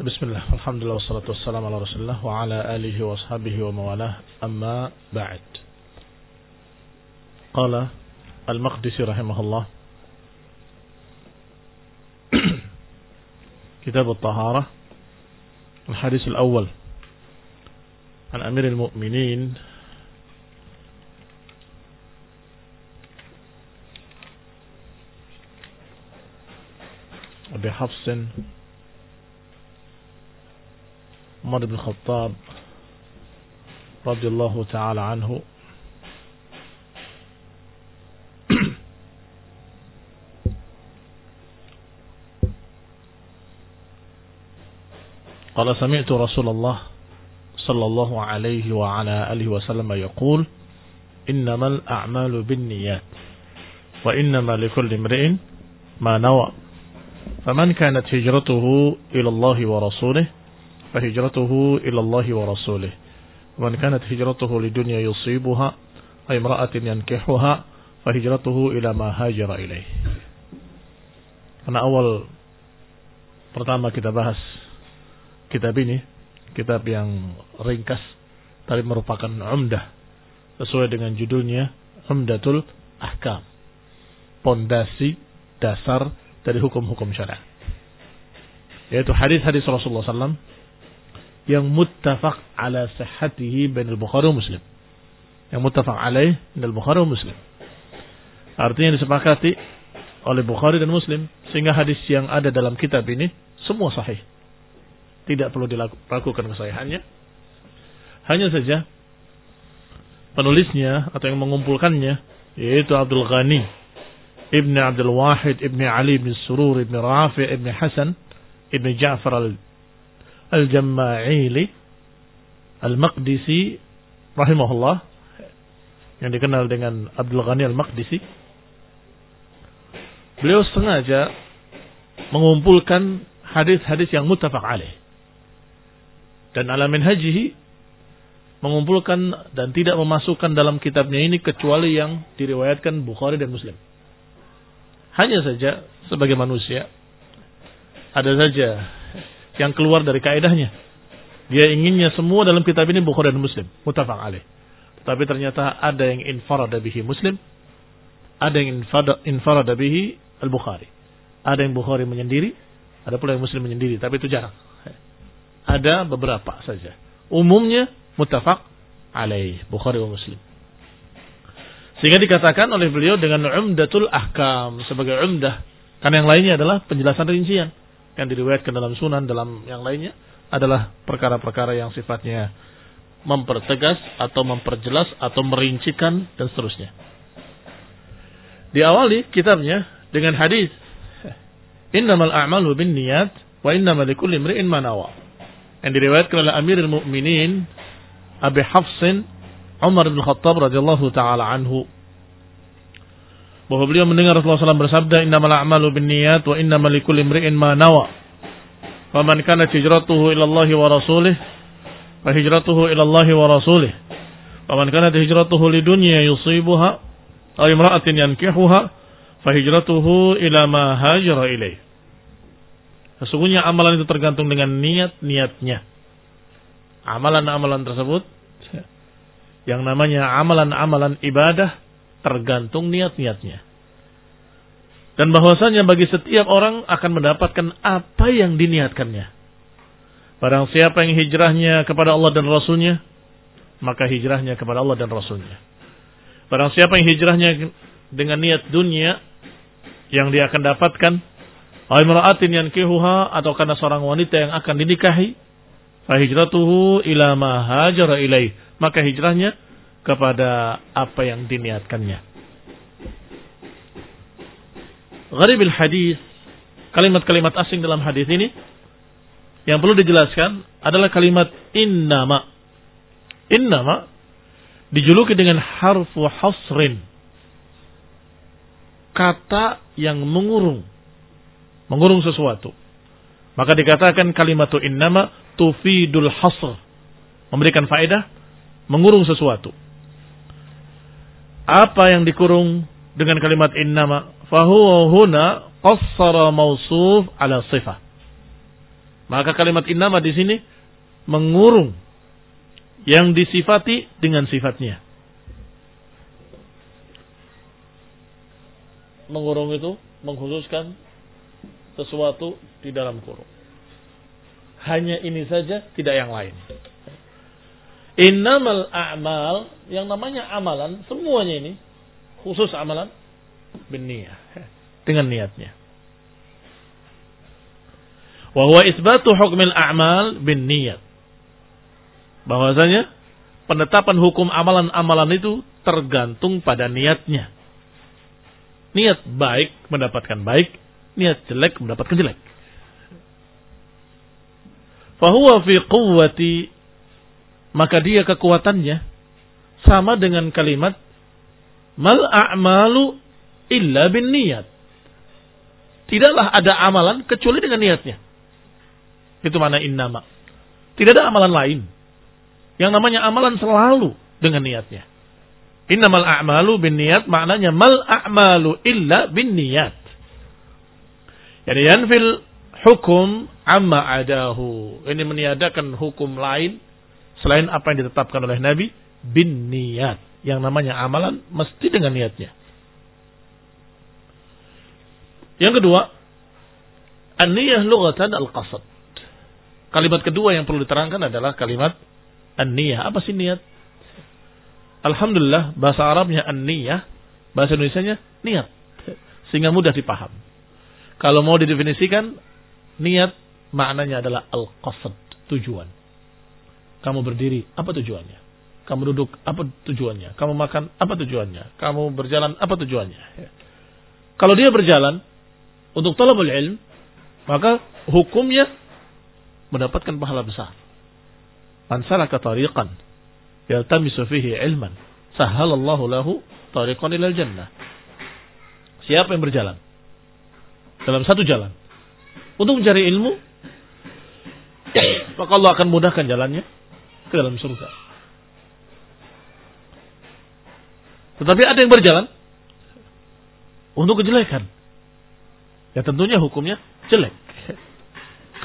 بسم الله الحمد لله والصلاة والسلام على رسول الله وعلى آله وأصحابه وموالاه. أما بعد. قال المقدسي رحمه الله كتاب الطهارة الحديث الأول عن أمير المؤمنين. أبي حفص عمر بن الخطاب رضي الله تعالى عنه. قال سمعت رسول الله صلى الله عليه وعلى آله وسلم يقول إنما الأعمال بالنيات وإنما لكل امرئ ما نوى. فمن كانت هجرته إلى الله ورسوله فهجرته إلى الله ورسوله ومن كانت هجرته لدنيا يصيبها أي امرأة ينكحها فهجرته إلى ما هاجر إليه Karena awal pertama kita bahas kitab ini, kitab yang ringkas, tapi merupakan umdah sesuai dengan judulnya Umdatul Ahkam. Pondasi dasar dari hukum-hukum syariat. Yaitu hadis-hadis Rasulullah SAW yang muttafaq ala sihhatihi bain al-Bukhari wa Muslim. Yang muttafaq alaih bain al-Bukhari wa Muslim. Artinya disepakati oleh Bukhari dan Muslim sehingga hadis yang ada dalam kitab ini semua sahih. Tidak perlu dilakukan kesahihannya. Hanya saja penulisnya atau yang mengumpulkannya yaitu Abdul Ghani Ibn Abdul Wahid Ibn Ali Ibn Surur Ibn Rafi Ibn Hasan Ibn Ja'far al Al-Jamma'ili Al-Maqdisi rahimahullah yang dikenal dengan Abdul Ghani Al-Maqdisi beliau sengaja mengumpulkan hadis-hadis yang muttafaq alaih dan alamin hajihi mengumpulkan dan tidak memasukkan dalam kitabnya ini kecuali yang diriwayatkan Bukhari dan Muslim. Hanya saja sebagai manusia ada saja yang keluar dari kaidahnya. Dia inginnya semua dalam kitab ini Bukhari dan Muslim, mutafaq alaih. Tapi ternyata ada yang infarada bihi Muslim, ada yang infarada bihi Al-Bukhari. Ada yang Bukhari menyendiri, ada pula yang Muslim menyendiri, tapi itu jarang. Ada beberapa saja. Umumnya mutafaq alaih Bukhari dan Muslim. Sehingga dikatakan oleh beliau dengan umdatul ahkam sebagai umdah. Karena yang lainnya adalah penjelasan rincian yang diriwayatkan dalam sunan dalam yang lainnya adalah perkara-perkara yang sifatnya mempertegas atau memperjelas atau merincikan dan seterusnya. Diawali kitabnya dengan hadis Innamal a'malu bin niyat wa innamal likulli imri'in ma nawa. Yang diriwayatkan oleh Amirul Mukminin Abi Hafsin Umar bin Khattab radhiyallahu taala anhu bahwa beliau mendengar Rasulullah SAW bersabda innamal a'malu binniyat wa innamal likulli imri'in ma nawa. Faman kanat hijratuhu ila Allah wa rasulih fa hijratuhu ila Allah wa rasulih. Faman kanat hijratuhu lidunya yusibuha aw imra'atin yankihuha fa hijratuhu ila ma hajara ilaih Sesungguhnya amalan itu tergantung dengan niat-niatnya. Amalan-amalan tersebut yang namanya amalan-amalan ibadah tergantung niat-niatnya. Dan bahwasanya bagi setiap orang akan mendapatkan apa yang diniatkannya. Barang siapa yang hijrahnya kepada Allah dan Rasulnya, maka hijrahnya kepada Allah dan Rasulnya. Barang siapa yang hijrahnya dengan niat dunia, yang dia akan dapatkan, Aimra'atin yang kihuha, atau karena seorang wanita yang akan dinikahi, fahijratuhu ila ma. Maka hijrahnya kepada apa yang diniatkannya. Gharibil hadis, kalimat-kalimat asing dalam hadis ini yang perlu dijelaskan adalah kalimat innama. Innama dijuluki dengan harfu hasrin. Kata yang mengurung. Mengurung sesuatu. Maka dikatakan kalimat innama tufidul hasr. Memberikan faedah mengurung sesuatu apa yang dikurung dengan kalimat innama fahuwa huna qassara mausuf ala sifah Maka kalimat innama di sini mengurung yang disifati dengan sifatnya. Mengurung itu mengkhususkan sesuatu di dalam kurung. Hanya ini saja, tidak yang lain. Innamal a'mal, yang namanya amalan, semuanya ini, khusus amalan, bin dengan niatnya. Wahwa isbatu hukmil a'mal bin niat. Bahwasanya penetapan hukum amalan-amalan itu tergantung pada niatnya. Niat baik mendapatkan baik, niat jelek mendapatkan jelek. Fahuwa fi quwwati maka dia kekuatannya sama dengan kalimat mal a'malu illa bin niat. Tidaklah ada amalan kecuali dengan niatnya. Itu mana innama. Tidak ada amalan lain. Yang namanya amalan selalu dengan niatnya. Innamal a'malu bin niat maknanya mal a'malu illa bin niat. Jadi yanfil hukum amma adahu. Ini meniadakan hukum lain selain apa yang ditetapkan oleh Nabi bin niat. Yang namanya amalan mesti dengan niatnya. Yang kedua, an-niyah lughatan al-qasad. Kalimat kedua yang perlu diterangkan adalah kalimat an-niyah. Apa sih niat? Alhamdulillah bahasa Arabnya an-niyah, bahasa Indonesianya niat. Sehingga mudah dipaham. Kalau mau didefinisikan, niat maknanya adalah al-qasad, tujuan. Kamu berdiri, apa tujuannya? Kamu duduk, apa tujuannya? Kamu makan, apa tujuannya? Kamu berjalan, apa tujuannya? Kalau dia berjalan untuk talabul ilm, maka hukumnya mendapatkan pahala besar. Man salaka tariqan yaltamisu fihi ilman, sahalallahu lahu tariqan ilal jannah. Siapa yang berjalan dalam satu jalan untuk mencari ilmu, maka Allah akan mudahkan jalannya ke dalam surga. Tetapi ada yang berjalan untuk kejelekan. Ya tentunya hukumnya jelek.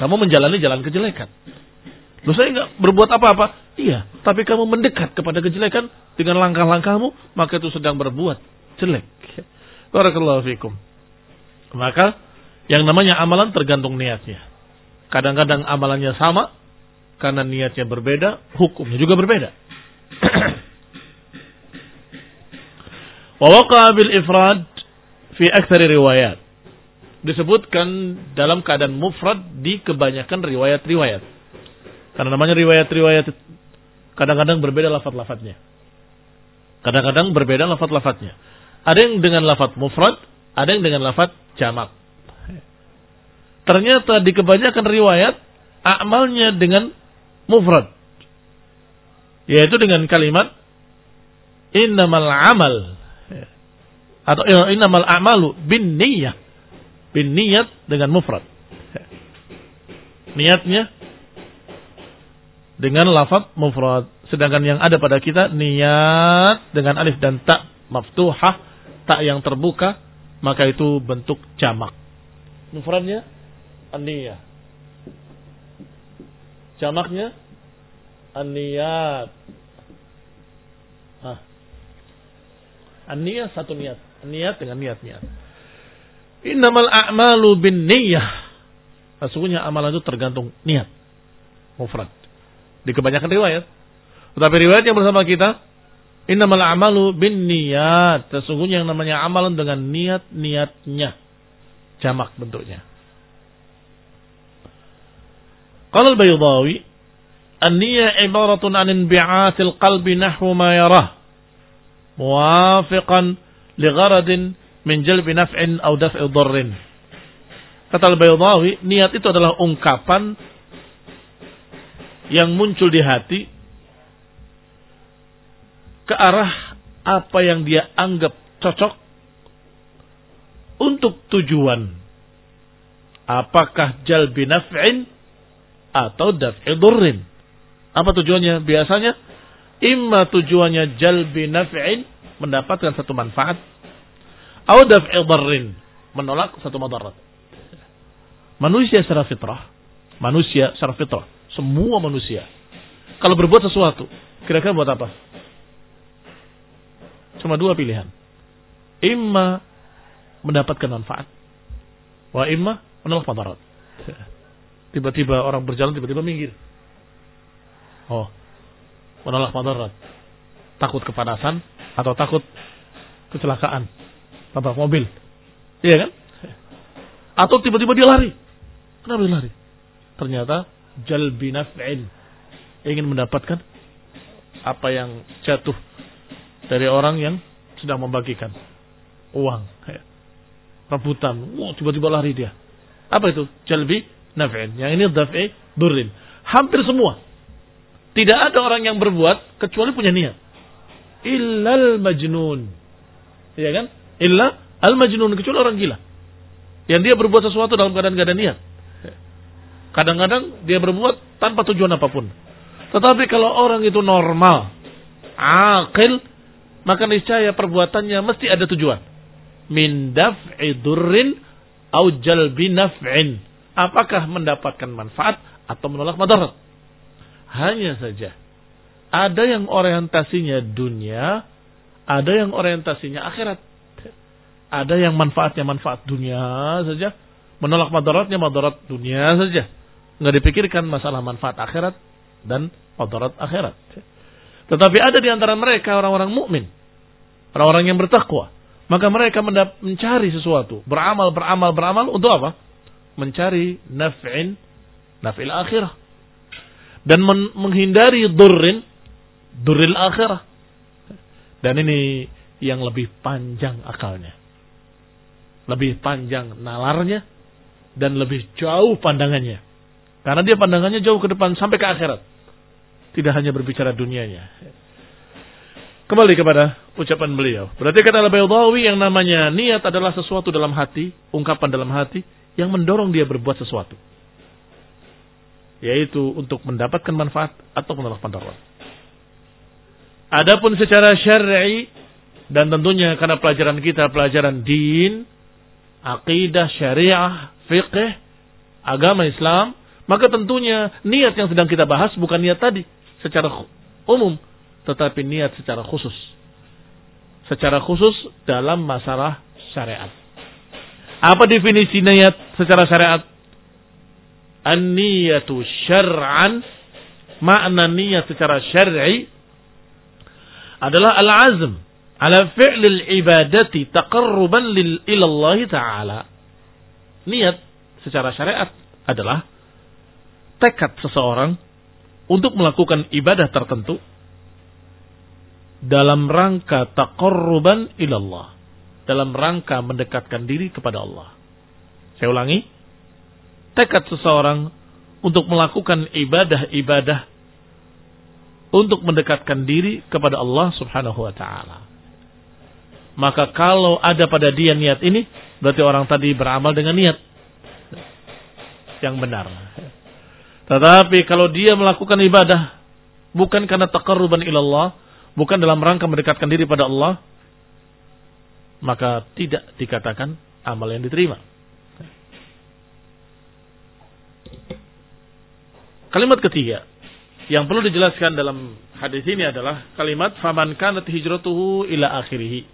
Kamu menjalani jalan kejelekan. Loh saya nggak berbuat apa-apa. Iya, tapi kamu mendekat kepada kejelekan dengan langkah-langkahmu, maka itu sedang berbuat jelek. Barakallahu fikum. Maka yang namanya amalan tergantung niatnya. Kadang-kadang amalannya sama, karena niatnya berbeda, hukumnya juga berbeda. Wa bil ifrad fi aktsari riwayat disebutkan dalam keadaan mufrad di kebanyakan riwayat-riwayat. Karena namanya riwayat-riwayat kadang-kadang berbeda lafat-lafatnya. Kadang-kadang berbeda lafat-lafatnya. Ada yang dengan lafat mufrad, ada yang dengan lafat jamak. Ternyata di kebanyakan riwayat amalnya dengan mufrad. Yaitu dengan kalimat innamal amal atau innamal amalu bin niyyah bin niat dengan mufrad. Niatnya dengan lafaz mufrad. Sedangkan yang ada pada kita niat dengan alif dan tak maftuhah, tak yang terbuka, maka itu bentuk jamak. Mufradnya an-niyah. Jamaknya an-niyat. Satu niat. Niat dengan niat-niat. Innamal a'malu bin niyah. Sesungguhnya amalan itu tergantung niat. Mufrad. Di kebanyakan riwayat. Tetapi riwayat yang bersama kita. Innamal a'malu bin niyat. Sesungguhnya yang namanya amalan dengan niat-niatnya. Jamak bentuknya. Qala al-Baydawi, "An-niyyah ibaratun 'an inbi'atil qalbi nahwu ma yarah." Muwafiqan li gharadin min jalbi naf'in au daf'i dharrin. Kata Al-Baydawi, niat itu adalah ungkapan yang muncul di hati ke arah apa yang dia anggap cocok untuk tujuan. Apakah jalbi naf'in atau daf'i dharrin? Apa tujuannya? Biasanya imma tujuannya jalbi naf'in mendapatkan satu manfaat Audaf daf'i menolak satu madarat. Manusia secara fitrah Manusia secara fitrah. Semua manusia. Kalau berbuat sesuatu, kira-kira buat apa? Cuma dua pilihan. Imma mendapatkan manfaat. Wa imma menolak madarat. Tiba-tiba orang berjalan, tiba-tiba minggir. Oh, menolak madarat. Takut kepanasan atau takut kecelakaan. Tabrak mobil. Iya kan? Atau tiba-tiba dia lari. Kenapa dia lari? Ternyata naf'in. Ingin mendapatkan apa yang jatuh dari orang yang sedang membagikan uang. Rebutan. Wow, tiba-tiba lari dia. Apa itu? Jalbi naf'in. Yang ini daf'i durrin. Hampir semua. Tidak ada orang yang berbuat kecuali punya niat. Illal majnun. Iya kan? Illa al majnun kecuali orang gila. Yang dia berbuat sesuatu dalam keadaan gak niat. Kadang-kadang dia berbuat tanpa tujuan apa pun. Tetapi kalau orang itu normal, akil, maka niscaya perbuatannya mesti ada tujuan. Min daf'i durrin au jalbi naf'in. Apakah mendapatkan manfaat atau menolak madarat? Hanya saja ada yang orientasinya dunia, ada yang orientasinya akhirat. Ada yang manfaatnya manfaat dunia saja, menolak madaratnya madarat dunia saja. Nggak dipikirkan masalah manfaat akhirat dan madarat akhirat. Tetapi ada di antara mereka orang-orang mukmin, orang-orang yang bertakwa. Maka mereka mencari sesuatu, beramal, beramal, beramal untuk apa? Mencari naf'in, naf'il akhirah. Dan menghindari durrin, durril akhirah. Dan ini yang lebih panjang akalnya lebih panjang nalarnya dan lebih jauh pandangannya. Karena dia pandangannya jauh ke depan sampai ke akhirat. Tidak hanya berbicara dunianya. Kembali kepada ucapan beliau. Berarti kata Al-Baydawi yang namanya niat adalah sesuatu dalam hati, ungkapan dalam hati yang mendorong dia berbuat sesuatu. Yaitu untuk mendapatkan manfaat atau menolak pandaran. Adapun secara syar'i dan tentunya karena pelajaran kita pelajaran din, akidah, syariah, fiqh, agama Islam, maka tentunya niat yang sedang kita bahas bukan niat tadi secara umum, tetapi niat secara khusus. Secara khusus dalam masalah syariat. Apa definisi niat secara syariat? An-niyatu syar'an makna niat secara syar'i adalah al-azm ala fi'lil ibadati taqarruban lil ilallah taala. Niat secara syariat adalah tekad seseorang untuk melakukan ibadah tertentu dalam rangka taqarruban ilallah, dalam rangka mendekatkan diri kepada Allah. Saya ulangi, tekad seseorang untuk melakukan ibadah-ibadah untuk mendekatkan diri kepada Allah Subhanahu wa taala. Maka kalau ada pada dia niat ini, berarti orang tadi beramal dengan niat yang benar. Tetapi kalau dia melakukan ibadah bukan karena taqarruban ilallah, bukan dalam rangka mendekatkan diri pada Allah, maka tidak dikatakan amal yang diterima. Kalimat ketiga yang perlu dijelaskan dalam hadis ini adalah kalimat faman kanat hijratuhu ila akhirih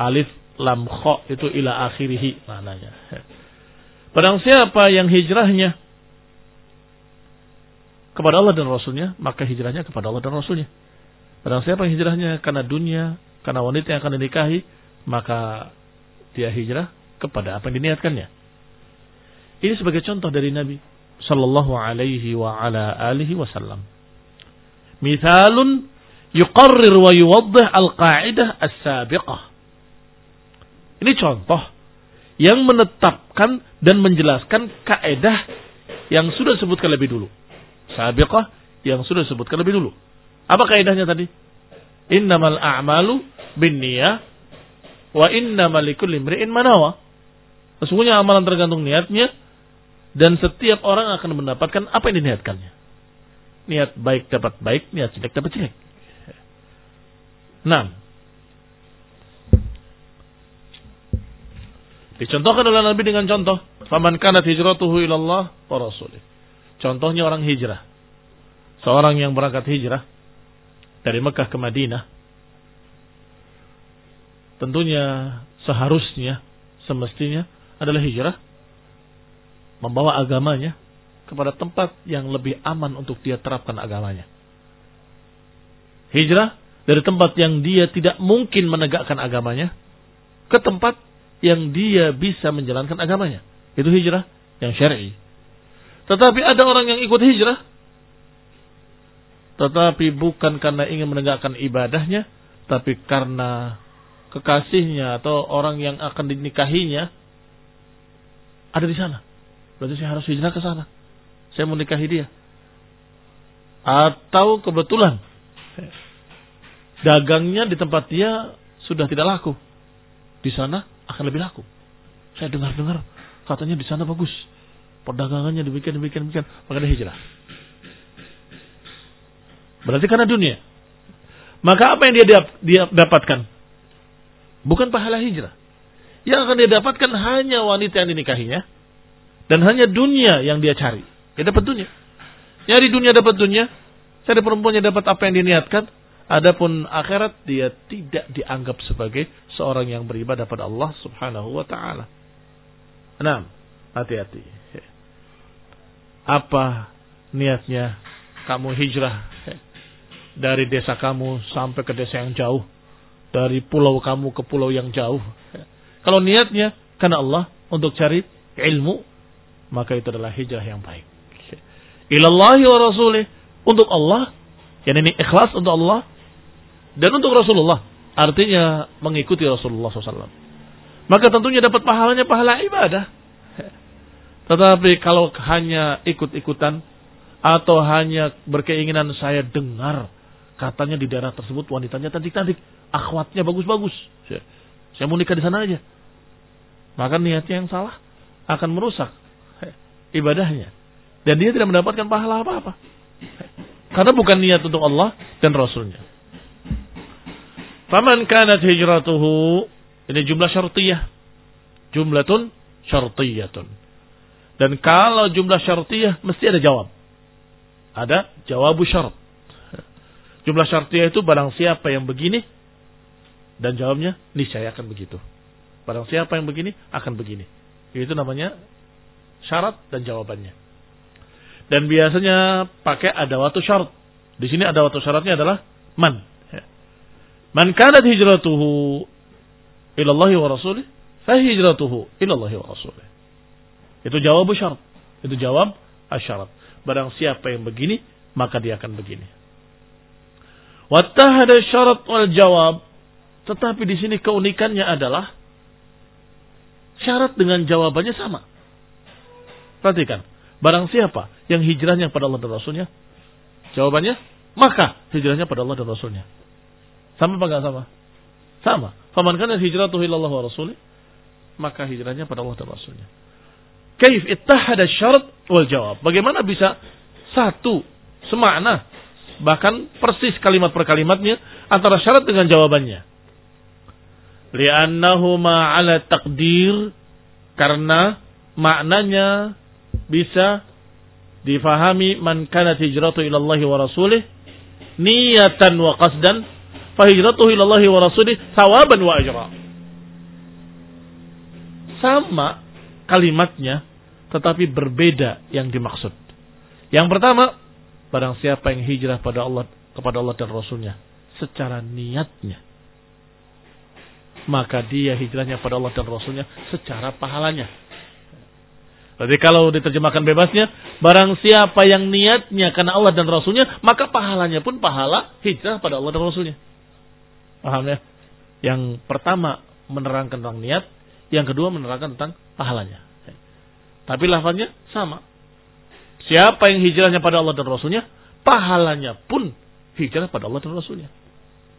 alif lam kho itu ila akhirih maknanya. Barang siapa yang hijrahnya kepada Allah dan Rasulnya, maka hijrahnya kepada Allah dan Rasulnya. Barang siapa yang hijrahnya karena dunia, karena wanita yang akan dinikahi, maka dia hijrah kepada apa yang diniatkannya. Ini sebagai contoh dari Nabi Sallallahu Alaihi wa ala alihi Wasallam. Mithalun yuqarrir wa yuwaddih al-qa'idah as-sabiqah. Ini contoh yang menetapkan dan menjelaskan kaedah yang sudah disebutkan lebih dulu. Sabiqah yang sudah disebutkan lebih dulu. Apa kaedahnya tadi? Innamal a'malu bin niyah wa innamal likulli imri'in manawa. Sesungguhnya amalan tergantung niatnya dan setiap orang akan mendapatkan apa yang diniatkannya. Niat baik dapat baik, niat jelek dapat jelek. Nah, Dicontohkan oleh Nabi dengan contoh, "Faman kanat hijratuhu ilallah wa rasulih." Contohnya orang hijrah. Seorang yang berangkat hijrah dari Mekah ke Madinah. Tentunya seharusnya semestinya adalah hijrah membawa agamanya kepada tempat yang lebih aman untuk dia terapkan agamanya. Hijrah dari tempat yang dia tidak mungkin menegakkan agamanya ke tempat yang dia bisa menjalankan agamanya. Itu hijrah yang syar'i. Tetapi ada orang yang ikut hijrah tetapi bukan karena ingin menegakkan ibadahnya, tapi karena kekasihnya atau orang yang akan dinikahinya ada di sana. Berarti saya harus hijrah ke sana. Saya mau nikahi dia. Atau kebetulan dagangnya di tempat dia sudah tidak laku. Di sana akan lebih laku. Saya dengar-dengar katanya di sana bagus. Perdagangannya demikian demikian demikian, maka dia hijrah. Berarti karena dunia. Maka apa yang dia, dia dapatkan? Bukan pahala hijrah. Yang akan dia dapatkan hanya wanita yang dinikahinya. Dan hanya dunia yang dia cari. Dia dapat dunia. Nyari dunia dapat dunia. Cari perempuannya dapat apa yang diniatkan. Adapun akhirat dia tidak dianggap sebagai seorang yang beribadah pada Allah Subhanahu wa taala. Enam, hati-hati. Apa niatnya kamu hijrah dari desa kamu sampai ke desa yang jauh, dari pulau kamu ke pulau yang jauh. Kalau niatnya karena Allah untuk cari ilmu, maka itu adalah hijrah yang baik. Ilallahi wa rasulih untuk Allah, yang ini ikhlas untuk Allah dan untuk Rasulullah. Artinya mengikuti Rasulullah SAW. Maka tentunya dapat pahalanya pahala ibadah. Tetapi kalau hanya ikut-ikutan atau hanya berkeinginan saya dengar katanya di daerah tersebut wanitanya cantik-cantik, akhwatnya bagus-bagus. Saya, mau nikah di sana aja. Maka niatnya yang salah akan merusak ibadahnya. Dan dia tidak mendapatkan pahala apa-apa. Karena bukan niat untuk Allah dan Rasulnya. Faman kanat hijratuhu ini jumlah syartiyah. Jumlatun syartiyatun. Dan kalau jumlah syartiyah mesti ada jawab. Ada jawabu syarat. Jumlah syartiyah itu barang siapa yang begini dan jawabnya niscaya akan begitu. Barang siapa yang begini akan begini. Itu namanya syarat dan jawabannya. Dan biasanya pakai ada waktu syarat. Di sini ada waktu syaratnya adalah man. Man kanat hijratuhu ilallahi wa rasulih, fa hijratuhu ilallahi wa rasulih. Itu jawab syarat. Itu jawab asyarat. Barang siapa yang begini, maka dia akan begini. Wattahada syarat wal jawab. Tetapi di sini keunikannya adalah syarat dengan jawabannya sama. Perhatikan. Barang siapa yang hijrahnya pada Allah dan Rasulnya? Jawabannya, maka hijrahnya pada Allah dan Rasulnya. Sama apa enggak sama? Sama. Faman kana hijratuhu ila Allah wa rasulih, maka hijrahnya pada Allah dan Rasulnya. Kaif ittahada syarat wal jawab. Bagaimana bisa satu semakna bahkan persis kalimat per kalimatnya antara syarat dengan jawabannya. Li'annahuma ala takdir karena maknanya bisa difahami man kanat hijratu ila Allah wa rasulih niyatan wa qasdan fahijratuhu ilallahi wa rasulih sawaban wa ajra. Sama kalimatnya tetapi berbeda yang dimaksud. Yang pertama, barang siapa yang hijrah pada Allah kepada Allah dan Rasulnya secara niatnya, maka dia hijrahnya pada Allah dan Rasulnya secara pahalanya. Berarti kalau diterjemahkan bebasnya, barang siapa yang niatnya karena Allah dan Rasulnya, maka pahalanya pun pahala hijrah pada Allah dan Rasulnya. Paham ya? Yang pertama menerangkan tentang niat, yang kedua menerangkan tentang pahalanya. Tapi lafaznya sama. Siapa yang hijrahnya pada Allah dan Rasulnya, pahalanya pun hijrah pada Allah dan Rasulnya.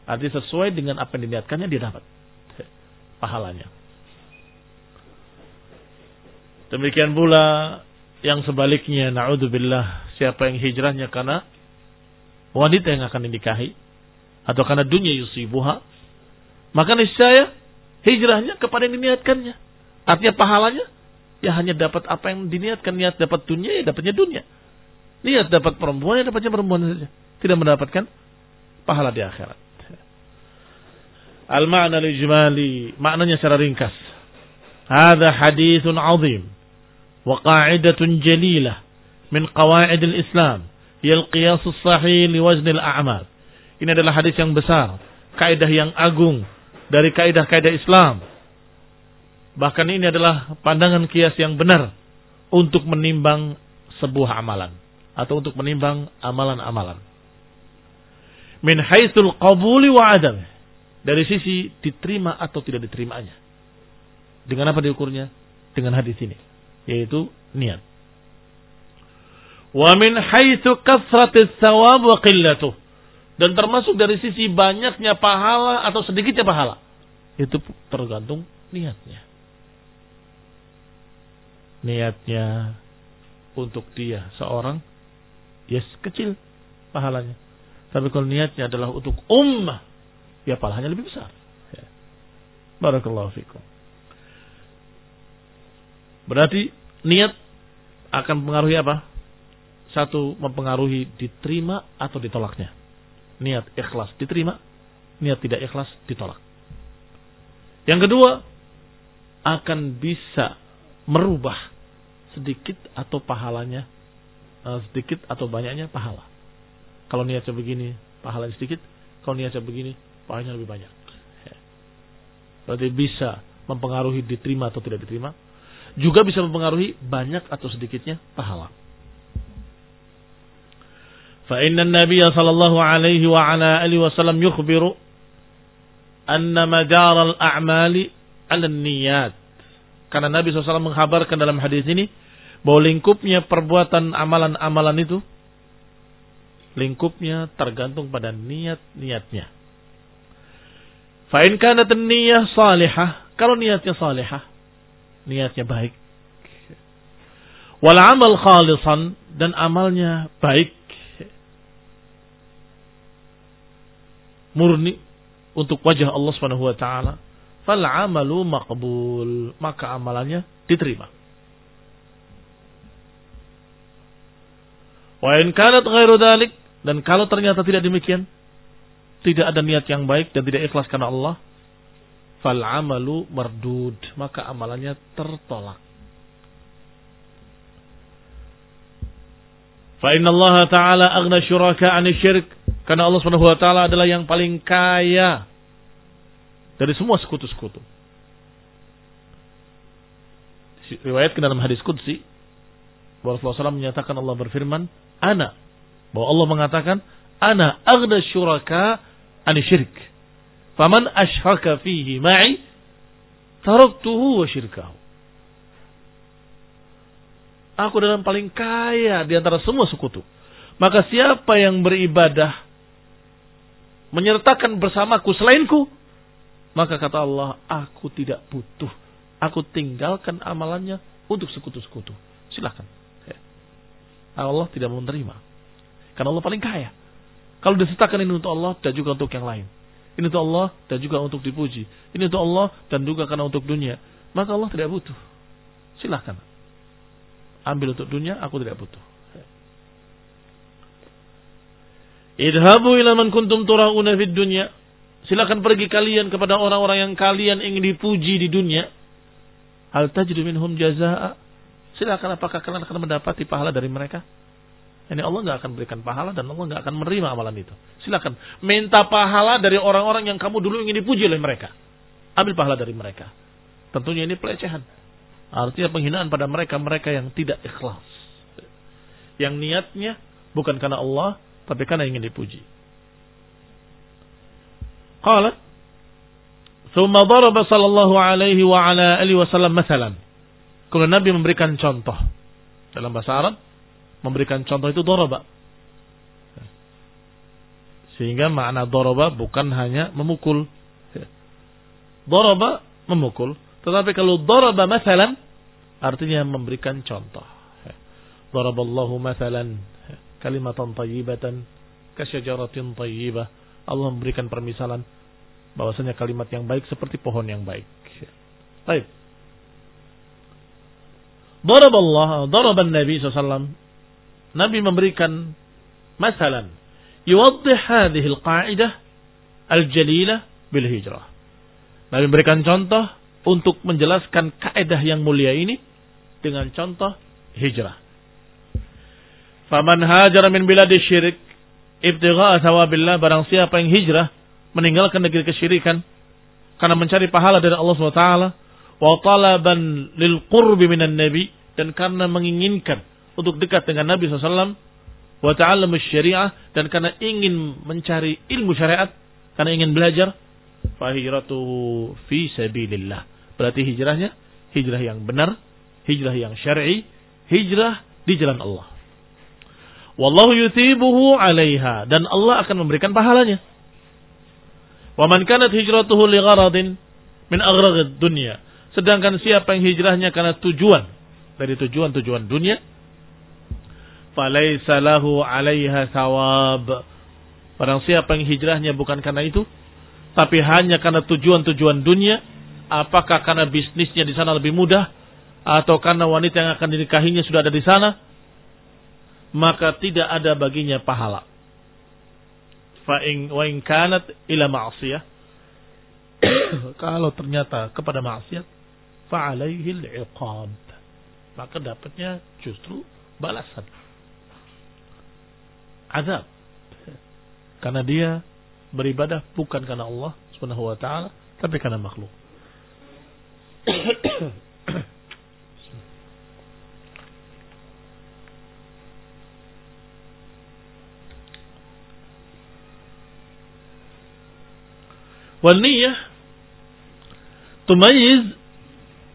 Artinya sesuai dengan apa yang diniatkannya dia dapat pahalanya. Demikian pula yang sebaliknya, naudzubillah, siapa yang hijrahnya karena wanita yang akan dinikahi, atau karena dunia yusibuha, maka niscaya hijrahnya kepada yang diniatkannya. Artinya pahalanya ya hanya dapat apa yang diniatkan. Niat dapat dunia ya dapatnya dunia. Niat dapat perempuan ya dapatnya perempuan saja. Tidak mendapatkan pahala di akhirat. Al-ma'na lijmali. Maknanya secara ringkas. Hada hadithun azim. Wa qa'idatun jalilah. Min qawaid al-Islam. Yal qiyasus sahih liwaznil a'mal. Ini adalah hadis yang besar. Kaidah yang agung. Dari kaidah-kaidah Islam. Bahkan ini adalah pandangan kias yang benar. Untuk menimbang sebuah amalan. Atau untuk menimbang amalan-amalan. Min haitsul qabuli wa adam. Dari sisi diterima atau tidak diterimanya. Dengan apa diukurnya? Dengan hadis ini. Yaitu niat. Wa min haitsu kasratis thawab wa qillatuh. Dan termasuk dari sisi banyaknya pahala atau sedikitnya pahala. Itu tergantung niatnya. Niatnya untuk dia seorang, yes kecil pahalanya. Tapi kalau niatnya adalah untuk ummah, ya pahalanya lebih besar. Ya. Barakallahu fikum. Berarti niat akan mempengaruhi apa? Satu, mempengaruhi diterima atau ditolaknya. Niat ikhlas diterima, niat tidak ikhlas ditolak. Yang kedua, akan bisa merubah sedikit atau pahalanya, eh, sedikit atau banyaknya pahala. Kalau niatnya begini, pahalanya sedikit. Kalau niatnya begini, pahalanya lebih banyak. Ya. Berarti bisa mempengaruhi diterima atau tidak diterima. Juga bisa mempengaruhi banyak atau sedikitnya pahala. فإن النبي صلى الله عليه وعلى آله وسلم يخبر أن مدار الأعمال على النيات karena Nabi SAW menghabarkan dalam hadis ini bahwa lingkupnya perbuatan amalan-amalan itu lingkupnya tergantung pada niat-niatnya. Fa'in kanat niyah salihah. Kalau niatnya salihah. Niatnya baik. Wal amal khalisan. Dan amalnya baik. Murni. Untuk wajah Allah subhanahu wa ta'ala. Fal amalu maqbul. Maka amalannya diterima. Wa in kanat ghairu dalik dan kalau ternyata tidak demikian, tidak ada niat yang baik dan tidak ikhlas karena Allah, fal amalu mardud, maka amalannya tertolak. Fa inna Allah Ta'ala aghna syuraka 'ani syirik. Karena Allah Subhanahu wa taala adalah yang paling kaya dari semua sekutu-sekutu. Riwayat dalam hadis qudsi Rasulullah SAW menyatakan Allah berfirman, "Ana bahwa Allah mengatakan, Ana aghna syuraka ani syirik. Faman ashraka fihi ma'i, taraktuhu wa syirkahu. Aku dalam paling kaya di antara semua sekutu. Maka siapa yang beribadah menyertakan bersamaku selainku, maka kata Allah, aku tidak butuh. Aku tinggalkan amalannya untuk sekutu-sekutu. Silahkan. Allah tidak menerima. Karena Allah paling kaya. Kalau disertakan ini untuk Allah dan juga untuk yang lain. Ini untuk Allah dan juga untuk dipuji. Ini untuk Allah dan juga karena untuk dunia. Maka Allah tidak butuh. Silahkan. Ambil untuk dunia, aku tidak butuh. Idhabu ila man kuntum tura'una fid dunya. Silakan pergi kalian kepada orang-orang yang kalian ingin dipuji di dunia. Hal tajidu minhum jazaa. Silakan apakah kalian akan mendapati pahala dari mereka? Ini Allah nggak akan berikan pahala dan Allah nggak akan menerima amalan itu. Silakan minta pahala dari orang-orang yang kamu dulu ingin dipuji oleh mereka. Ambil pahala dari mereka. Tentunya ini pelecehan. Artinya penghinaan pada mereka-mereka yang tidak ikhlas. Yang niatnya bukan karena Allah, tapi karena ingin dipuji. Qala ثم ضرب صلى الله عليه وعلى آله وسلم مثلا. kalau Nabi memberikan contoh dalam bahasa Arab memberikan contoh itu doroba. Sehingga makna doroba bukan hanya memukul. Doroba memukul. Tetapi kalau doroba masalan artinya memberikan contoh. Daraballahu masalan kalimatan tayyibatan kasyajaratin tayyibah. Allah memberikan permisalan bahwasanya kalimat yang baik seperti pohon yang baik. Baik. Daraballah, daraban Nabi SAW. Nabi memberikan masalan. Yuwaddih hadhihi al-qa'idah al-jalilah bil hijrah. Nabi memberikan contoh untuk menjelaskan kaidah yang mulia ini dengan contoh hijrah. Faman hajara min biladi syirik ibtigha'a thawabillah barang siapa yang hijrah meninggalkan negeri kesyirikan karena mencari pahala dari Allah SWT wa talaban lil qurbi minan nabi dan karena menginginkan untuk dekat dengan Nabi SAW wa ta'allamu syariah dan karena ingin mencari ilmu syariat karena ingin belajar fahiratuhu fi sabilillah berarti hijrahnya hijrah yang benar hijrah yang syar'i hijrah di jalan Allah Wallahu yuthibuhu 'alaiha dan Allah akan memberikan pahalanya. Wa man kanat hijratuhu li gharadin min aghraqid dunya. Sedangkan siapa yang hijrahnya karena tujuan dari tujuan-tujuan dunia, falaisa lahu 'alaiha thawab. Barang siapa yang hijrahnya bukan karena itu, tapi hanya karena tujuan-tujuan dunia, apakah karena bisnisnya di sana lebih mudah atau karena wanita yang akan dinikahinya sudah ada di sana, maka tidak ada baginya pahala. Fa in wa kanat ila ma'siyah kalau ternyata kepada maksiat fa alaihi al-iqab maka dapatnya justru balasan azab karena dia beribadah bukan karena Allah Subhanahu wa taala tapi karena makhluk والنية تميز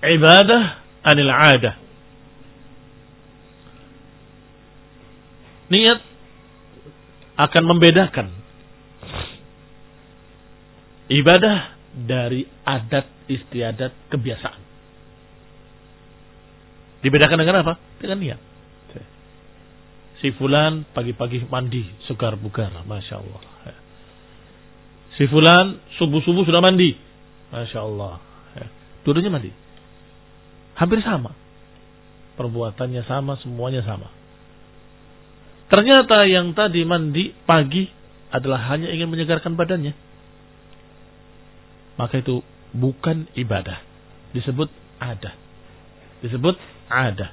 ibadah anil adah. Niat akan membedakan ibadah dari adat istiadat kebiasaan. Dibedakan dengan apa? Dengan niat. Si fulan pagi-pagi mandi segar bugar, masya Allah. Si fulan subuh-subuh sudah mandi, masya Allah. Turunnya mandi. Hampir sama. Perbuatannya sama, semuanya sama. Ternyata yang tadi mandi pagi adalah hanya ingin menyegarkan badannya. Maka itu bukan ibadah. Disebut ada. Disebut ada.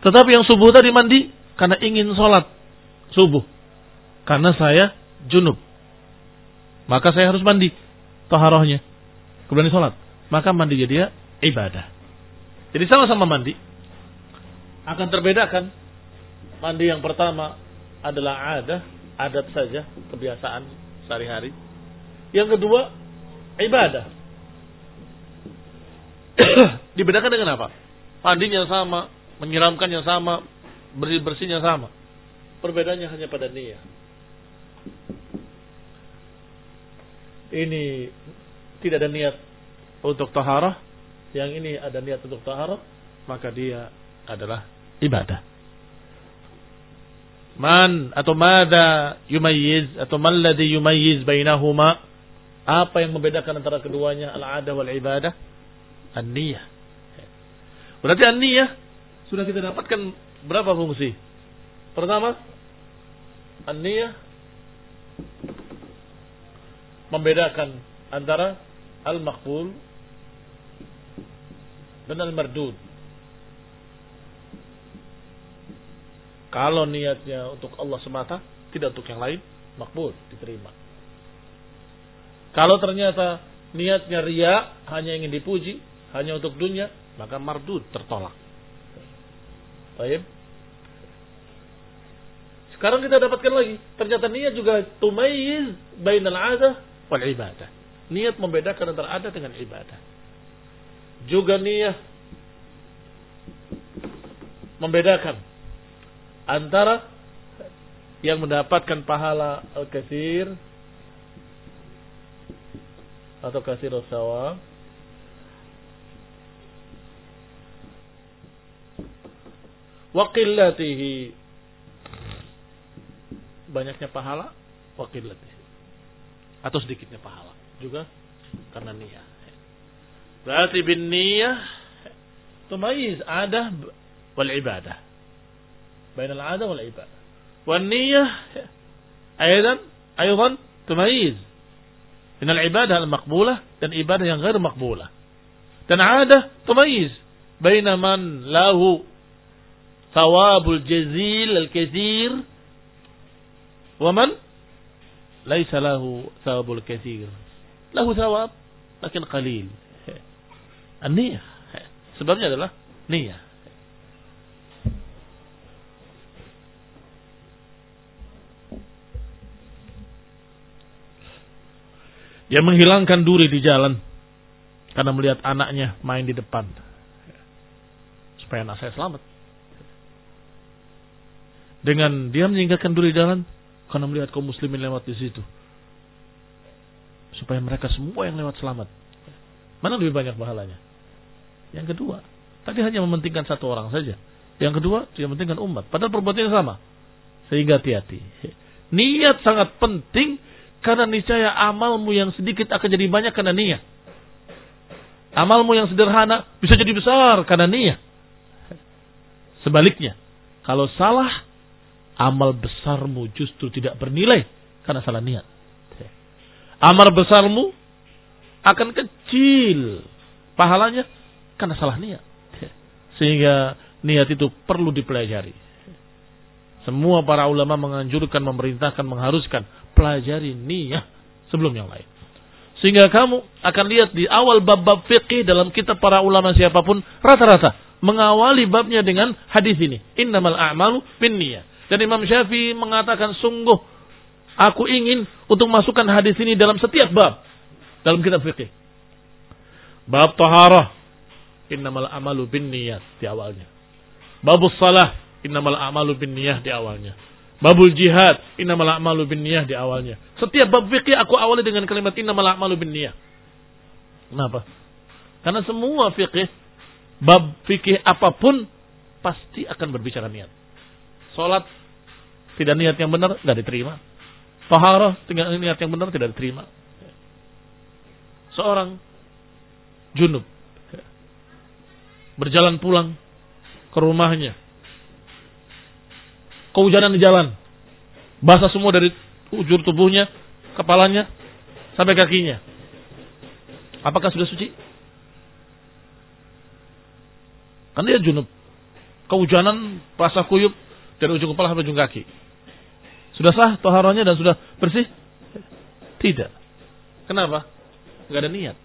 Tetapi yang subuh tadi mandi karena ingin sholat subuh. Karena saya junub maka saya harus mandi taharahnya. Kemudian sholat. Maka mandi jadi ibadah. Jadi sama-sama mandi. Akan terbedakan. Mandi yang pertama adalah ada, adat saja, kebiasaan sehari-hari. Yang kedua, ibadah. Dibedakan dengan apa? Mandinya sama, menyiramkannya sama, bersih-bersihnya sama. Perbedaannya hanya pada niat ini tidak ada niat untuk taharah, yang ini ada niat untuk taharah, maka dia adalah ibadah. Man atau mada yumayyiz atau man ladhi yumayyiz bainahuma apa yang membedakan antara keduanya al-adah wal ibadah? An-niyah. Berarti an-niyah sudah kita dapatkan berapa fungsi? Pertama, an-niyah membedakan antara al-maqbul dan al-mardud. Kalau niatnya untuk Allah semata, tidak untuk yang lain, makbul, diterima. Kalau ternyata niatnya ria, hanya ingin dipuji, hanya untuk dunia, maka mardud tertolak. Baik. Sekarang kita dapatkan lagi, ternyata niat juga tumayiz bainal adah wal ibadah. Niat membedakan antara adat dengan ibadah. Juga niat membedakan antara yang mendapatkan pahala al-kathir atau kasir sawab wa qillatihi banyaknya pahala wa qillatihi atau sedikitnya pahala juga karena niat. Berarti bin niyah tumayiz ada wal ibadah. Bain al-'adah wal ibadah. Wan niyyah aidan aidan tumayiz bain al-ibadah al-maqbulah dan ibadah yang ghair maqbulah. Dan 'adah tumayiz bain man lahu thawabul jazil al-katsir wa man laisa lahu thawabul katsir. Lahu thawab lakin An-niyah. Sebabnya adalah niyah. Dia menghilangkan duri di jalan karena melihat anaknya main di depan. Supaya anak saya selamat. Dengan dia meninggalkan duri di jalan karena melihat kaum muslimin lewat di situ. Supaya mereka semua yang lewat selamat. Mana lebih banyak pahalanya? Yang kedua, tadi hanya mementingkan satu orang saja. Yang kedua, dia mementingkan umat. Padahal perbuatannya sama. Sehingga hati-hati. Niat sangat penting karena niscaya amalmu yang sedikit akan jadi banyak karena niat. Amalmu yang sederhana bisa jadi besar karena niat. Sebaliknya, kalau salah, amal besarmu justru tidak bernilai karena salah niat. Amal besarmu akan kecil pahalanya karena salah niat. Sehingga niat itu perlu dipelajari. Semua para ulama menganjurkan, memerintahkan, mengharuskan pelajari niat sebelum yang lain. Sehingga kamu akan lihat di awal bab-bab fikih dalam kitab para ulama siapa pun rata-rata mengawali babnya dengan hadis ini. Innamal a'malu bin niat. Dan Imam Syafi'i mengatakan sungguh aku ingin untuk masukkan hadis ini dalam setiap bab dalam kitab fikih. Bab taharah innamal amalu bin niat di awalnya. Babus salah innamal amalu bin niat di awalnya. Babul jihad, innamal a'malu bin niyah di awalnya. Setiap bab fikih aku awali dengan kalimat innamal a'malu bin niyah. Kenapa? Karena semua fikih, bab fikih apa pun pasti akan berbicara niat. Salat tidak niat yang benar tidak diterima. Taharah tidak niat yang benar tidak diterima. Seorang junub berjalan pulang ke rumahnya kehujanan di jalan. Basah semua dari ujur tubuhnya, kepalanya, sampai kakinya. Apakah sudah suci? Kan dia junub. Kehujanan, basah kuyup dari ujung kepala sampai ujung kaki. Sudah sah toharonya dan sudah bersih? Tidak. Kenapa? Gak ada niat.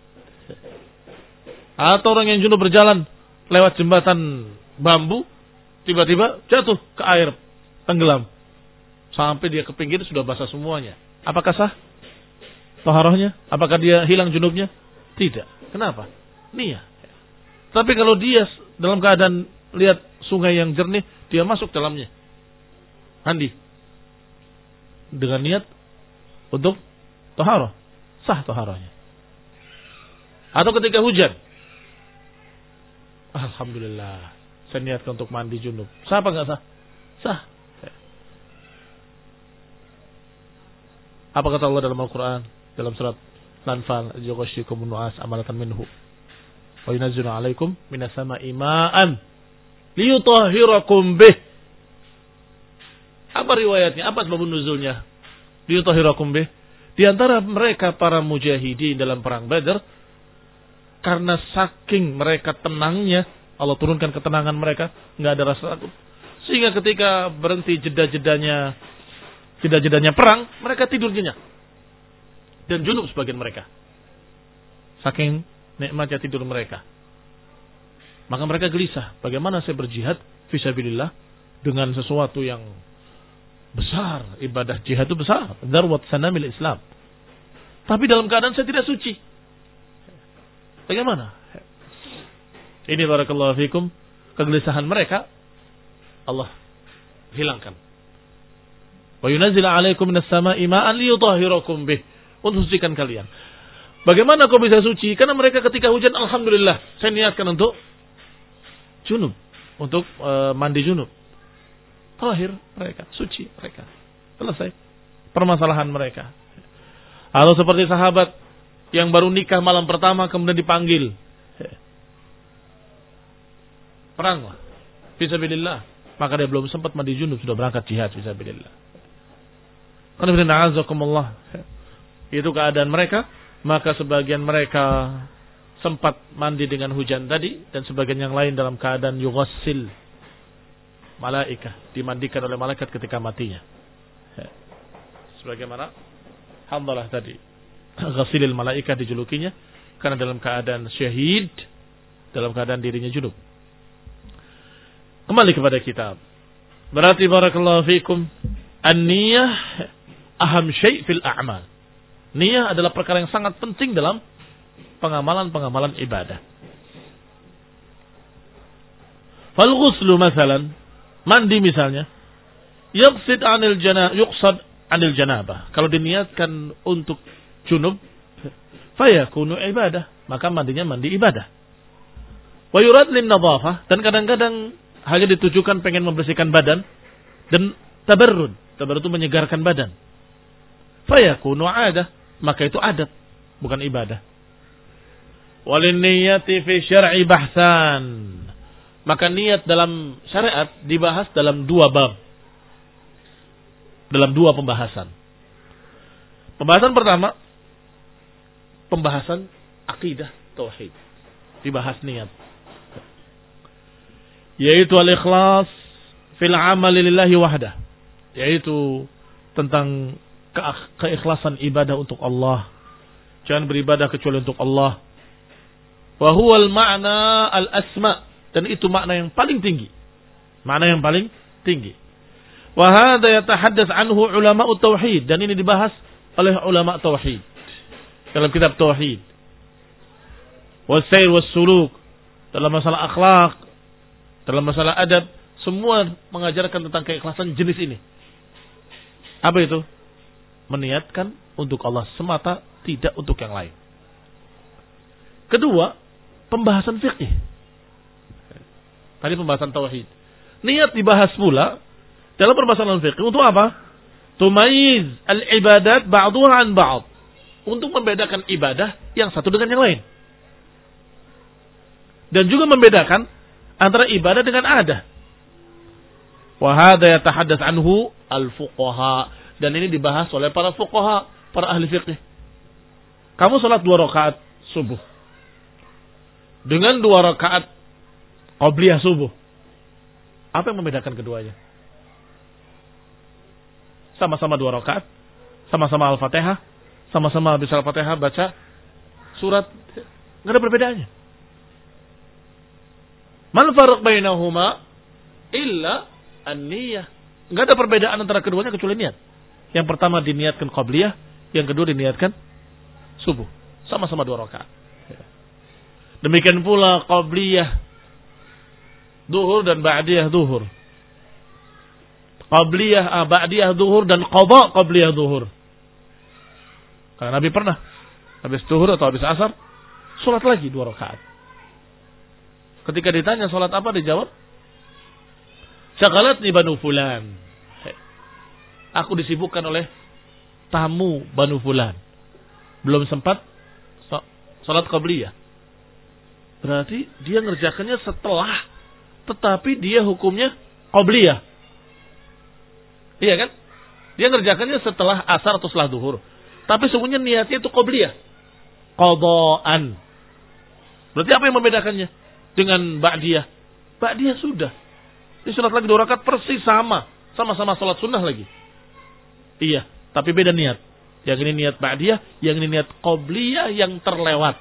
Atau orang yang junub berjalan lewat jembatan bambu, tiba-tiba jatuh ke air tenggelam. Sampai dia ke pinggir sudah basah semuanya. Apakah sah? Toharohnya? Apakah dia hilang junubnya? Tidak. Kenapa? Niat. Tapi kalau dia dalam keadaan lihat sungai yang jernih, dia masuk dalamnya. Mandi. Dengan niat untuk toharoh. Sah toharohnya. Atau ketika hujan. Alhamdulillah. Saya niatkan untuk mandi junub. Sah apa enggak sah? Sah. Apa kata Allah dalam Al-Quran? Dalam surat Lanfal, Yughashyikum nu'as amalatan minhu. Wa yunazzilu alaikum minas sama'i ma'an liyutahhirakum bih. Apa riwayatnya? Apa sebab nuzulnya? Liyutahhirakum bih. Di antara mereka para mujahidin dalam perang Badar karena saking mereka tenangnya Allah turunkan ketenangan mereka, nggak ada rasa takut. Sehingga ketika berhenti jeda-jedanya tidak jedanya perang, mereka tidur nyenyak. Dan junub sebagian mereka. Saking nikmatnya tidur mereka. Maka mereka gelisah. Bagaimana saya berjihad visabilillah dengan sesuatu yang besar. Ibadah jihad itu besar. Darwat sanamil Islam. Tapi dalam keadaan saya tidak suci. Bagaimana? Ini barakallahu fikum. Kegelisahan mereka. Allah hilangkan. Wa yunazzil 'alaikum minas sama'i ma'an liyutahhirakum bih. Untuk kalian. Bagaimana kau bisa suci? Karena mereka ketika hujan alhamdulillah saya niatkan untuk junub, untuk e, mandi junub. Terakhir mereka suci mereka. Selesai permasalahan mereka. Atau seperti sahabat yang baru nikah malam pertama kemudian dipanggil. Perang lah. fisabilillah, maka dia belum sempat mandi junub sudah berangkat jihad fisabilillah. Karena itu keadaan mereka, maka sebagian mereka sempat mandi dengan hujan tadi dan sebagian yang lain dalam keadaan yughassil malaika dimandikan oleh malaikat ketika matinya. Sebagaimana Hamdalah tadi ghasilil malaika dijulukinya karena dalam keadaan syahid dalam keadaan dirinya junub. Kembali kepada kitab. Berarti barakallahu fikum an-niyah aham syai' fil a'mal. Niyah adalah perkara yang sangat penting dalam pengamalan-pengamalan ibadah. Fal ghuslu masalan, mandi misalnya, yaqsid anil jana yuqsad anil janabah. Kalau diniatkan untuk junub, fayakunu ibadah, maka mandinya mandi ibadah. Wa yurad lin nadhafah dan kadang-kadang hanya ditujukan pengen membersihkan badan dan tabarrud. Tabarrud itu menyegarkan badan. Fayakunu adah, maka itu adat, bukan ibadah. Walin niyati fi syar'i bahsan. Maka niat dalam syariat dibahas dalam dua bab. Dalam dua pembahasan. Pembahasan pertama, pembahasan akidah tauhid. Dibahas niat. Yaitu al-ikhlas fil amal lillahi wahdah. Yaitu tentang keikhlasan ibadah untuk Allah. Jangan beribadah kecuali untuk Allah Wahuwal makna al-asma. Dan itu makna yang paling tinggi. Makna yang paling tinggi. Wahada yatahaddas anhu ulama tauhid. Dan ini dibahas oleh ulama tauhid. Dalam kitab tauhid. Wasair wassuluk. Dalam masalah akhlak. Dalam masalah adab. Semua mengajarkan tentang keikhlasan jenis ini. Apa itu? Meniatkan untuk Allah semata, tidak untuk yang lain. Kedua, pembahasan fikih. Tadi pembahasan tauhid. Niat dibahas pula dalam permasalahan fikih untuk apa? Tumayiz al-ibadat ba'duha an ba'd. Untuk membedakan ibadah yang satu dengan yang lain. Dan juga membedakan antara ibadah dengan adah. Wahada yatahaddas anhu al-fuqaha. Dan ini dibahas oleh para fuqaha, para ahli fikih. Kamu sholat dua rakaat subuh dengan dua rakaat qobliyah subuh. Apa yang membedakan keduanya? Sama-sama dua rakaat, sama-sama Al-Fatihah, sama-sama habis Al-Fatihah baca surat, nggak ada perbedaannya. Man farq bainahuma illa an-niyah. Nggak ada perbedaan antara keduanya kecuali niat. Yang pertama diniatkan qabliyah, yang kedua diniatkan subuh. Sama-sama dua rakaat. Demikian pula qabliyah duhur dan ba'diyah duhur. Qabliyah, ah, ba'diyah duhur dan qadha qabliyah duhur. Karena Nabi pernah habis duhur atau habis asar salat lagi dua rakaat. Ketika ditanya salat apa dijawab Syakalat ni Banu Fulan. Aku disibukkan oleh tamu Banu Fulan. Belum sempat salat qabliyah. Berarti dia ngerjakannya setelah, tetapi dia hukumnya qobliyah. Iya kan? Dia ngerjakannya setelah asar atau setelah duhur. Tapi sebenarnya niatnya itu qobliyah. Qadaan. Berarti apa yang membedakannya dengan ba'diyah? Ba'diyah sudah. Ini sholat lagi dua rakaat persis sama. Sama-sama sholat sunnah lagi. Iya, tapi beda niat. Yang ini niat ba'diyah, yang ini niat qobliyah yang terlewat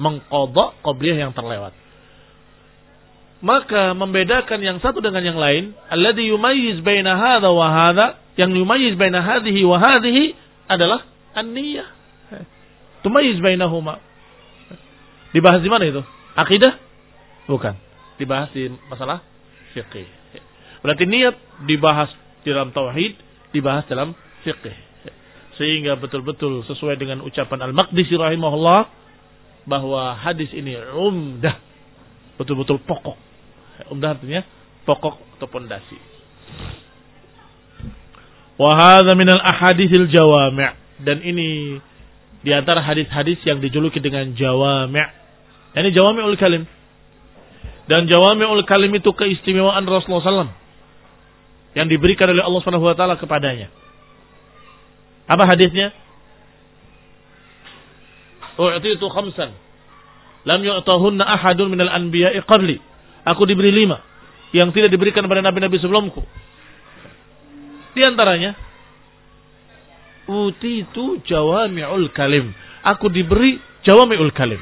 mengkodok qobliyah yang terlewat. Maka membedakan yang satu dengan yang lain, alladhi yumayyiz baina hadha wa hadha, yang yumayyiz baina hadhihi wa hadhihi adalah an-niyah. Tumayyiz bainahuma. Dibahas di mana itu? Akidah? Bukan. Dibahas di masalah fikih. Berarti niat dibahas dalam tauhid, dibahas dalam fikih. Sehingga betul-betul sesuai dengan ucapan Al-Maqdisi rahimahullah, bahwa hadis ini umdah, betul-betul pokok. Umdah artinya pokok atau pondasi. Wahada minal ahadithil jawami' dan ini di antara hadis-hadis yang dijuluki dengan jawami'. Ini jawami'ul kalim. Dan jawami'ul kalim itu keistimewaan Rasulullah SAW yang diberikan oleh Allah Subhanahu wa taala kepadanya. Apa hadisnya? U'titu khamsan lam yu'tahunna ahadun minal anbiya'i qabli. Aku diberi lima yang tidak diberikan pada nabi-nabi sebelumku. Di antaranya utitu jawami'ul kalim. Aku diberi jawami'ul kalim.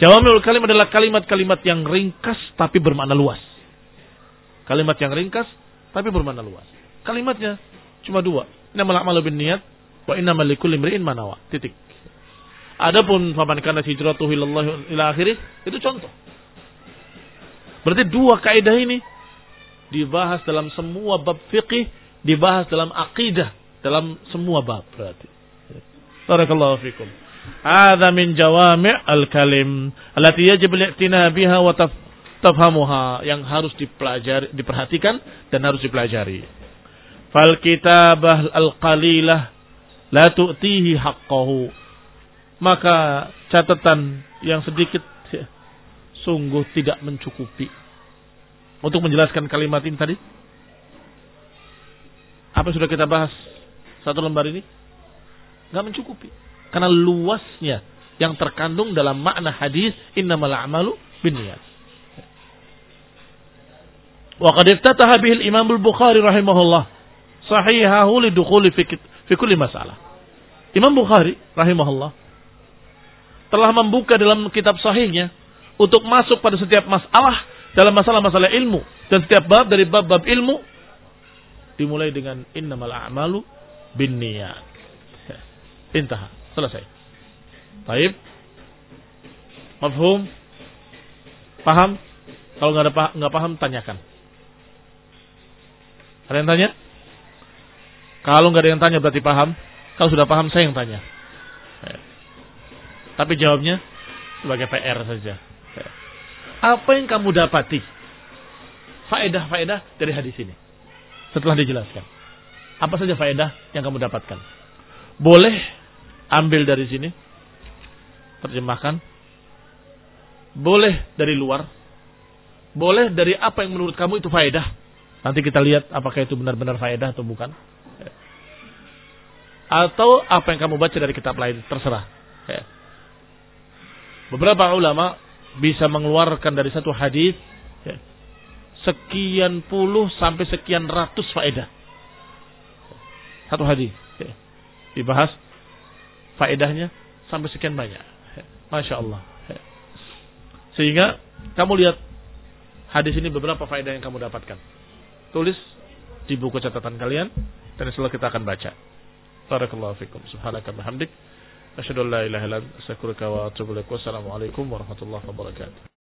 Jawami'ul kalim adalah kalimat-kalimat yang ringkas tapi bermakna luas. Kalimat yang ringkas tapi bermakna luas. Kalimatnya cuma dua. Innamal a'malu bin niat wa innamal likulli imri'in manawa. Titik. Adapun faman kana hijratuhu ilallah ila akhirih itu contoh. Berarti dua kaidah ini dibahas dalam semua bab fikih, dibahas dalam akidah, dalam semua bab berarti. Barakallahu fikum. Hadza min jawami' al-kalim allati yajib al-i'tina biha wa tafhamuha yang harus dipelajari, diperhatikan dan harus dipelajari. Fal kitabah al-qalilah la tu'tihi haqqahu. Maka catatan yang sedikit sungguh tidak mencukupi. Untuk menjelaskan kalimat ini tadi. Apa sudah kita bahas satu lembar ini? Nggak mencukupi. Karena luasnya yang terkandung dalam makna hadis innamal a'malu binniyat. Wa qad iftataha al-Imam al-Bukhari rahimahullah sahihahu lidukhuli fi kulli masalah. Imam Bukhari rahimahullah telah membuka dalam kitab sahihnya untuk masuk pada setiap masalah dalam masalah-masalah ilmu dan setiap bab dari bab-bab ilmu dimulai dengan innamal a'malu binniyat. Intah. Selesai. Baik. Mafhum? Paham? Kalau nggak ada nggak paham tanyakan. Ada yang tanya? Kalau nggak ada yang tanya berarti paham. Kalau sudah paham saya yang tanya. Ya. Tapi jawabnya sebagai PR saja. Apa yang kamu dapati? Faedah-faedah dari hadis ini. Setelah dijelaskan. Apa saja faedah yang kamu dapatkan? Boleh ambil dari sini, terjemahkan. Boleh dari luar, boleh dari apa yang menurut kamu itu faedah. Nanti kita lihat apakah itu benar-benar faedah atau bukan. Atau apa yang kamu baca dari kitab lain, terserah. Beberapa ulama bisa mengeluarkan dari satu hadis sekian puluh sampai sekian ratus faedah. Satu hadis dibahas faedahnya sampai sekian banyak. Masya Allah. Sehingga kamu lihat hadis ini beberapa faedah yang kamu dapatkan. Tulis di buku catatan kalian dan setelah kita akan baca. Barakallahu fikum. Subhanaka bihamdik. Asyhadu an la ilaha illa anta astaghfiruka wa atubu ilaik. Wassalamualaikum warahmatullahi wabarakatuh.